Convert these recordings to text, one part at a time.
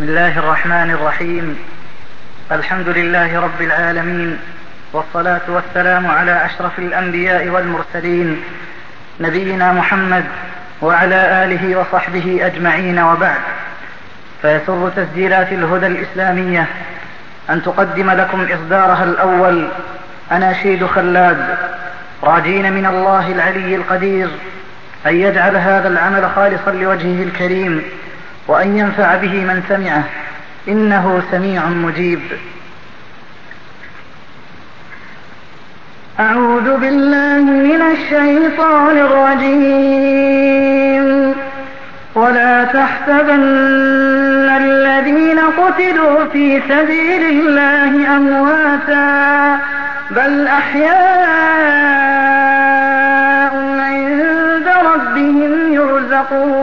بسم الله الرحمن الرحيم. الحمد لله رب العالمين والصلاة والسلام على أشرف الأنبياء والمرسلين نبينا محمد وعلى آله وصحبه أجمعين وبعد. فيسر تسجيلات الهدى الإسلامية أن تقدم لكم إصدارها الأول أناشيد خلاد راجين من الله العلي القدير أن يجعل هذا العمل خالصا لوجهه الكريم. وأن ينفع به من سمعه. إنه سميع مجيب. أعوذ بالله من الشيطان الرجيم. ولا تحسبن الذين قتلوا في سبيل الله أمواتا بل أحياء عند ربهم يرزقون.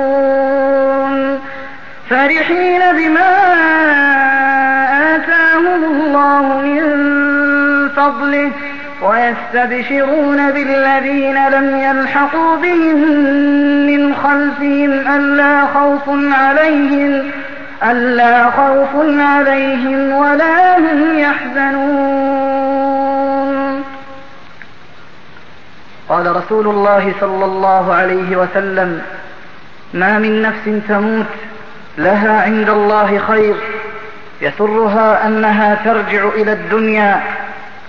فرحين بما آتاهم الله من فضله ويستبشرون بالذين لم يلحقوا بهم من خلفهم ألا خوف عليهم ألا خوف عليهم ولا هم يحزنون. قال رسول الله صلى الله عليه وسلم ما من نفس تموت لها عند الله خير. يسرها أنها ترجع إلى الدنيا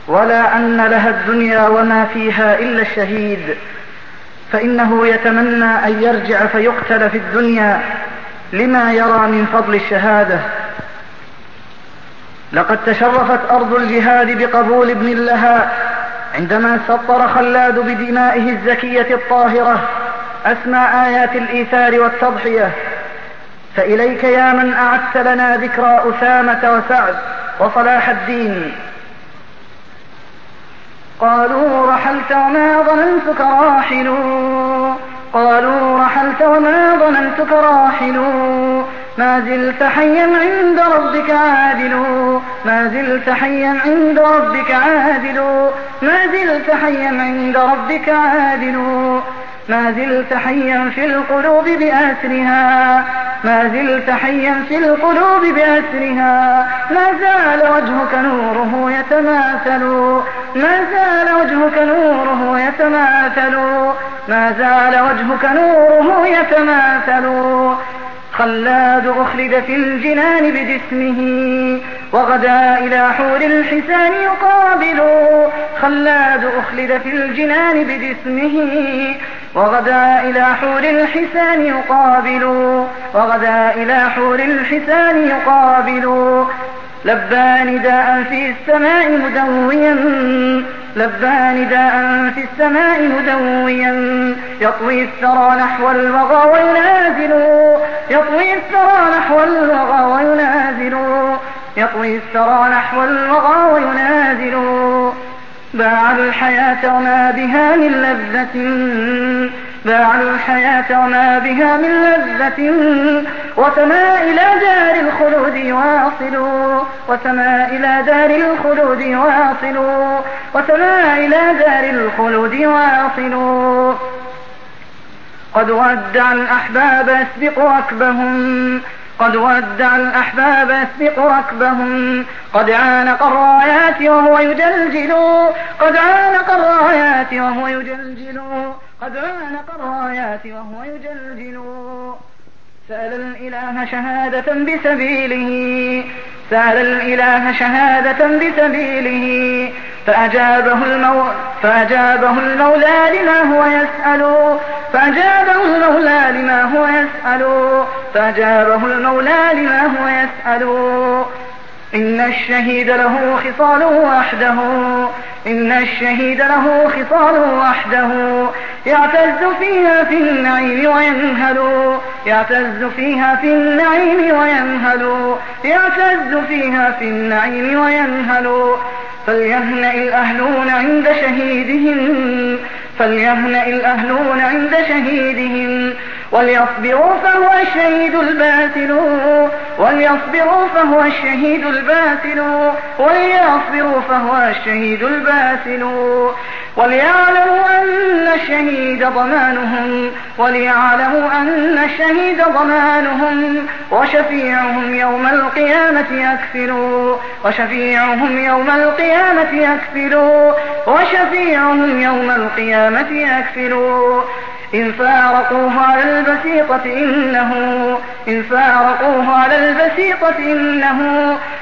ولا أن لها الدنيا وما فيها إلا الشهيد. فإنه يتمنى أن يرجع فيقتل في الدنيا لما يرى من فضل الشهادة. لقد تشرفت أرض الجهاد بقبول ابن لها عندما سطر خلاد بدمائه الزكية الطاهرة. أسمى آيات الإيثار والتضحية. فإليك يا من أعدت لنا ذكرى أسامة وسعد وصلاح الدين. قالوا رحلت وما ظننتك راحل. قالوا رحلت وما ظننتك راحل. ما زلت حيا عند ربك عادل. ما زلت حيا عند ربك عادل. ما زلت حيا عند ربك عادل. ما زلت حيا في القلوب بأسرها. ما زلت حيا في القلوب بأسرها. ما زال وجهك نوره يتماثل. ما زال وجهك نوره يتماثل. ما زال وجهك نوره يتماثل. خلاد أخلد في الجنان بجسمه. وغدا إلى حور الحسان يقابل. خلاد أخلد في الجنان بجسمه. وغدا إلى حور الحسان يقابل وغدا إلى حور الحسان يقابل لبى نداء في السماء مدويا. لبى نداء في السماء مدويا. يطوي الثرى نحو الوغى وينازل يطوي الثرى نحو الوغى وينازل يطوي الثرى نحو الوغى وينازل باع الحياة وما بها من لذة باع الحياة وما بها من لذة. وسما إلى دار الخلود واصل وسما إلى دار الخلود واصل وسما إلى دار الخلود واصل قد ودع الأحباب يسبق ركبهم قد ودع الأحباب يسبق ركبهم. قد عانق الرايات وهو يجلجل. قد عانق الرايات وهو يجلجل. قد عانق الرايات وهو يجلجل. سأل الإله شهادة بسبيله. سأل الإله شهادة بسبيله. فأجابه المولى فأجابه المولى لما هو يسأل. فأجابه المولى لما هو يسأل. فأجابه المولى لما هو يسأل. إن الشهيد له خصال وحده. إن الشهيد له خصال وحده. يعتز فيها في النعيم وينهل يعتز فيها في النعيم وينهل يعتز فيها في النعيم وينهل فليهنأ الأهلون عند شهيدهم. فليهنأ الأهلون عند شهيدهم. وليصبروا فهو الشهيد الباسل وليصبروا فهو الشهيد الباسل وليصبروا فهو الشهيد الباسل وليعلموا أن الشهيد ضمانهم. وليعلموا أن الشهيد ضمانهم. وشفيعهم يوم القيامة أكفلوا وشفيعهم يوم القيامة أكفلوا وشفيعهم يوم القيامة أكفلوا إن فارقوه على البسيطة إنه إن فارقوه على البسيطة إنه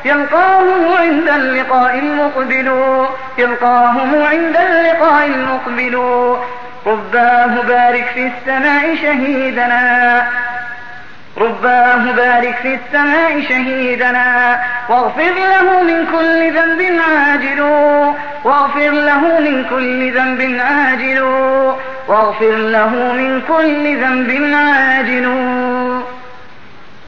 يلقاهم عند اللقاء المقبل يلقاهم عند اللقاء المقبل. رباه بارك في السماء شهيدنا. رباه بارك في السماء شهيدنا. واغفر له من كل ذنب عاجل. واغفر له من كل ذنب عاجل. واغفر له من كل ذنب عاجل.